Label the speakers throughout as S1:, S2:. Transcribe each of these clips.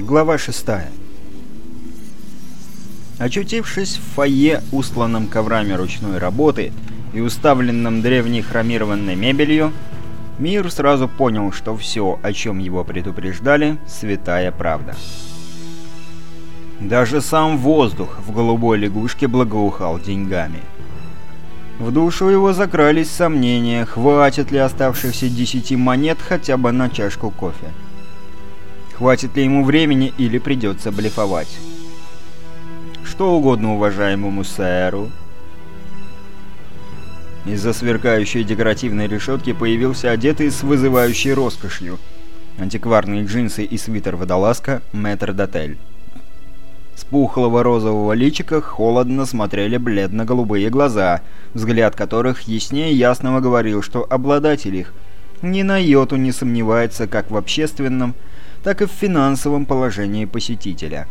S1: Глава 6 Очутившись в фойе, устланном коврами ручной работы и уставленном древней хромированной мебелью, Мир сразу понял, что все, о чем его предупреждали, святая правда. Даже сам воздух в голубой лягушке благоухал деньгами. В душу его закрались сомнения, хватит ли оставшихся десяти монет хотя бы на чашку кофе. Хватит ли ему времени или придется блефовать. Что угодно уважаемому сэру. Из-за сверкающей декоративной решетки появился одетый с вызывающей роскошью. Антикварные джинсы и свитер-водолазка мэтр Дотель. С пухлого розового личика холодно смотрели бледно-голубые глаза, взгляд которых яснее ясного говорил, что обладатель их ни на йоту не сомневается как в общественном, так и в финансовом положении посетителя.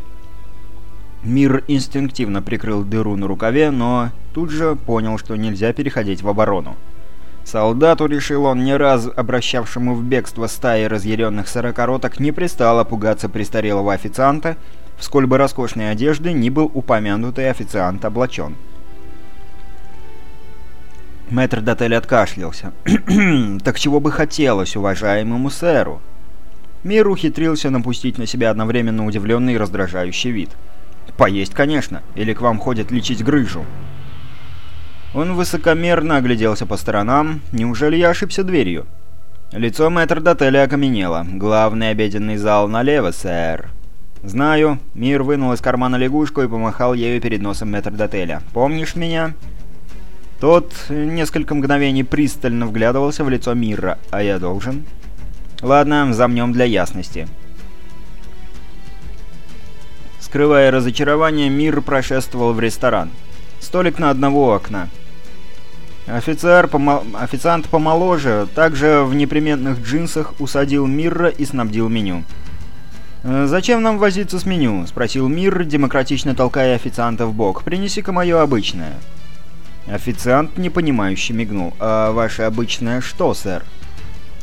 S1: Мир инстинктивно прикрыл дыру на рукаве, но тут же понял, что нельзя переходить в оборону. Солдату, решил он, не раз обращавшему в бегство стаи разъяренных сорокороток, не пристало пугаться престарелого официанта, в сколь бы роскошной одежды ни был упомянутый официант облачен. Мэтр Дотель откашлялся. «Так чего бы хотелось уважаемому сэру?» Мир ухитрился напустить на себя одновременно удивленный и раздражающий вид. «Поесть, конечно. Или к вам ходят лечить грыжу?» Он высокомерно огляделся по сторонам. «Неужели я ошибся дверью?» Лицо мэтр Дотеля окаменело. «Главный обеденный зал налево, сэр». «Знаю». Мир вынул из кармана лягушку и помахал ею перед носом метрдотеля. «Помнишь меня?» Тот несколько мгновений пристально вглядывался в лицо Мира. «А я должен?» «Ладно, замнем для ясности». Скрывая разочарование, Мир прошествовал в ресторан. Столик на одного окна. Офицер, помо... официант помоложе, также в неприметных джинсах усадил Мирра и снабдил меню. «Э, «Зачем нам возиться с меню?» — спросил Мир, демократично толкая официанта в бок. «Принеси-ка мое обычное». Официант непонимающе мигнул. «А ваше обычное что, сэр?»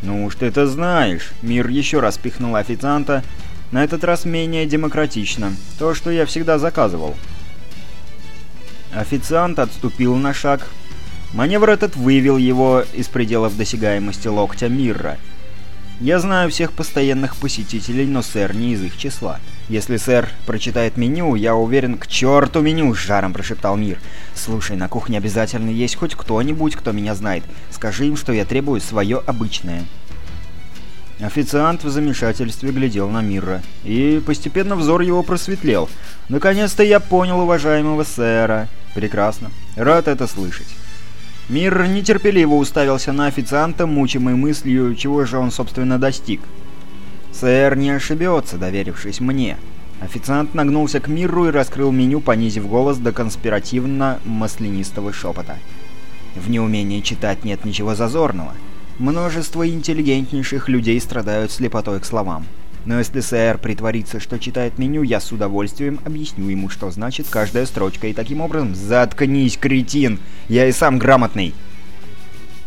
S1: «Ну уж ты это знаешь!» Мир еще раз пихнул официанта, на этот раз менее демократично. То, что я всегда заказывал. Официант отступил на шаг. Маневр этот вывел его из пределов досягаемости локтя Мирра — я знаю всех постоянных посетителей, но сэр не из их числа. Если сэр прочитает меню, я уверен, к черту меню, с жаром прошептал Мир. Слушай, на кухне обязательно есть хоть кто-нибудь, кто меня знает. Скажи им, что я требую свое обычное. Официант в замешательстве глядел на Мира, и постепенно взор его просветлел. «Наконец-то я понял уважаемого сэра. Прекрасно. Рад это слышать. Мир нетерпеливо уставился на официанта, мучимый мыслью, чего же он, собственно, достиг. «Сэр не ошибется, доверившись мне». Официант нагнулся к Миру и раскрыл меню, понизив голос до конспиративно-маслянистого шепота. «В неумении читать нет ничего зазорного. Множество интеллигентнейших людей страдают слепотой к словам. Но если сэр притворится, что читает меню, я с удовольствием объясню ему, что значит каждая строчка, и таким образом «Заткнись, кретин! Я и сам грамотный!»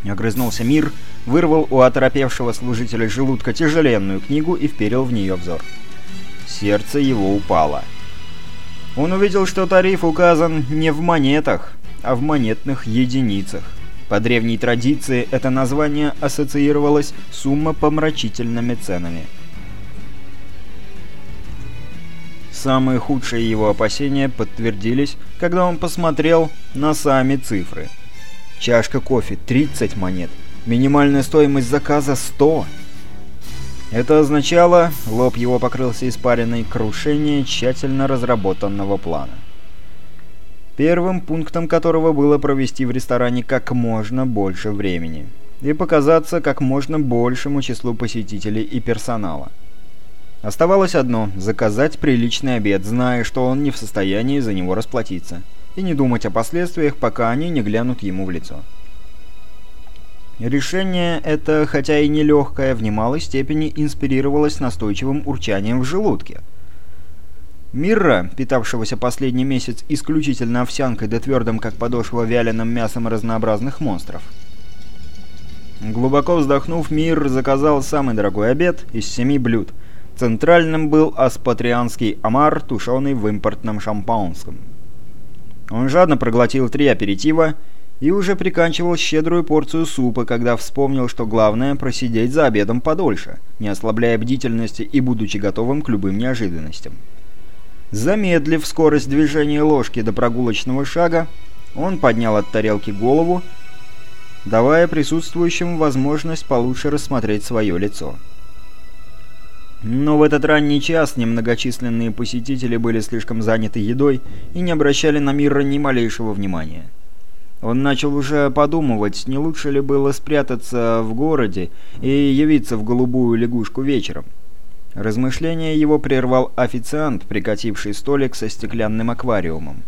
S1: Огрызнулся мир, вырвал у оторопевшего служителя желудка тяжеленную книгу и вперил в нее взор. Сердце его упало. Он увидел, что тариф указан не в монетах, а в монетных единицах. По древней традиции это название ассоциировалось с умопомрачительными ценами – Самые худшие его опасения подтвердились, когда он посмотрел на сами цифры. Чашка кофе 30 монет, минимальная стоимость заказа 100. Это означало, лоб его покрылся испаренной, крушение тщательно разработанного плана. Первым пунктом которого было провести в ресторане как можно больше времени и показаться как можно большему числу посетителей и персонала. Оставалось одно – заказать приличный обед, зная, что он не в состоянии за него расплатиться, и не думать о последствиях, пока они не глянут ему в лицо. Решение это, хотя и нелегкое, в немалой степени инспирировалось настойчивым урчанием в желудке. Мирра, питавшегося последний месяц исключительно овсянкой да твердым, как подошва, вяленым мясом разнообразных монстров. Глубоко вздохнув, Мир заказал самый дорогой обед из семи блюд – Центральным был аспатрианский омар, тушеный в импортном шампанском. Он жадно проглотил три аперитива и уже приканчивал щедрую порцию супа, когда вспомнил, что главное – просидеть за обедом подольше, не ослабляя бдительности и будучи готовым к любым неожиданностям. Замедлив скорость движения ложки до прогулочного шага, он поднял от тарелки голову, давая присутствующим возможность получше рассмотреть свое лицо. Но в этот ранний час немногочисленные посетители были слишком заняты едой и не обращали на Мира ни малейшего внимания. Он начал уже подумывать, не лучше ли было спрятаться в городе и явиться в голубую лягушку вечером. Размышление его прервал официант, прикативший столик со стеклянным аквариумом.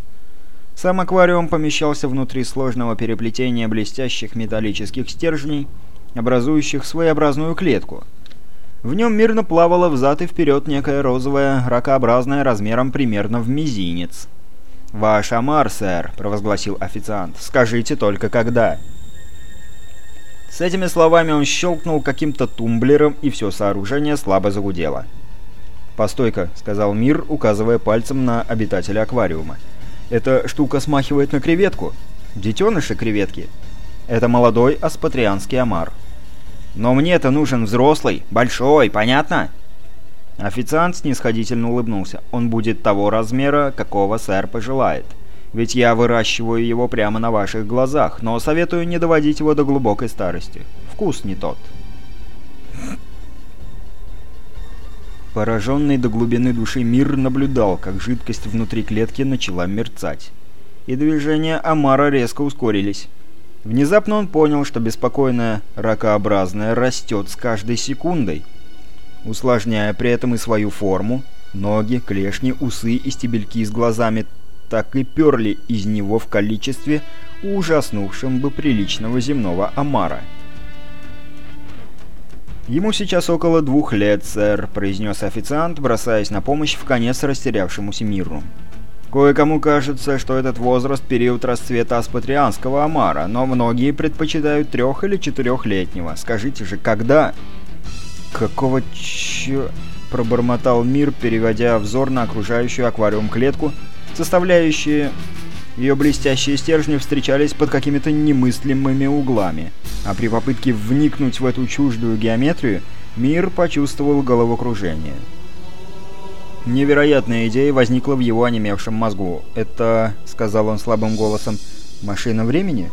S1: Сам аквариум помещался внутри сложного переплетения блестящих металлических стержней, образующих своеобразную клетку. В нем мирно плавала взад и вперед некая розовая, ракообразная размером примерно в мизинец. «Ваш омар, сэр», — провозгласил официант. «Скажите только, когда». С этими словами он щелкнул каким-то тумблером, и все сооружение слабо загудело. «Постой-ка», — сказал Мир, указывая пальцем на обитателя аквариума. «Эта штука смахивает на креветку. Детеныши креветки. Это молодой аспатрианский омар. Но мне-то нужен взрослый, большой, понятно?» Официант снисходительно улыбнулся. «Он будет того размера, какого сэр пожелает. Ведь я выращиваю его прямо на ваших глазах, но советую не доводить его до глубокой старости. Вкус не тот». Пораженный до глубины души мир наблюдал, как жидкость внутри клетки начала мерцать. И движения Амара резко ускорились. Внезапно он понял, что беспокойная ракообразная растет с каждой секундой – усложняя при этом и свою форму. Ноги, клешни, усы и стебельки с глазами так и перли из него в количестве, ужаснувшем бы приличного земного омара. «Ему сейчас около двух лет, сэр», — произнес официант, бросаясь на помощь в конец растерявшемуся миру. «Кое-кому кажется, что этот возраст — период расцвета аспатрианского омара, но многие предпочитают трех- или четырехлетнего. Скажите же, когда?» «Какого чё...» — пробормотал Мир, переводя взор на окружающую аквариум-клетку, составляющие ее блестящие стержни встречались под какими-то немыслимыми углами, а при попытке вникнуть в эту чуждую геометрию Мир почувствовал головокружение. Невероятная идея возникла в его онемевшем мозгу. «Это...» — сказал он слабым голосом. «Машина времени?»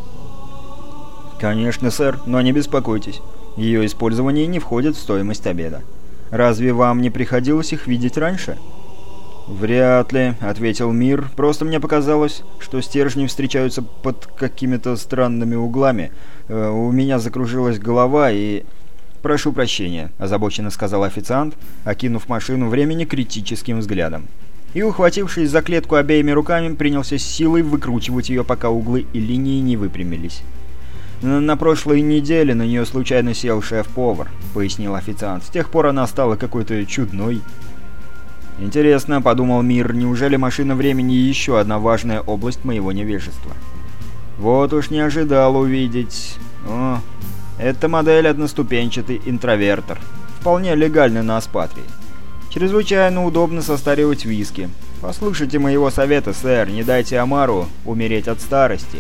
S1: «Конечно, сэр, но не беспокойтесь. Ее использование не входит в стоимость обеда. Разве вам не приходилось их видеть раньше?» «Вряд ли», — ответил Мир. «Просто мне показалось, что стержни встречаются под какими-то странными углами. Э, у меня закружилась голова и...» «Прошу прощения», — озабоченно сказал официант, окинув машину времени критическим взглядом. И, ухватившись за клетку обеими руками, принялся с силой выкручивать ее, пока углы и линии не выпрямились. «На прошлой неделе на нее случайно сел шеф-повар», — пояснил официант. «С тех пор она стала какой-то чудной». «Интересно», — подумал Мир, — «неужели машина времени еще одна важная область моего невежества?» «Вот уж не ожидал увидеть. О, это модель одноступенчатый интровертор. Вполне легальный на Аспатрии. Чрезвычайно удобно состаривать виски. Послушайте моего совета, сэр, не дайте Амару умереть от старости».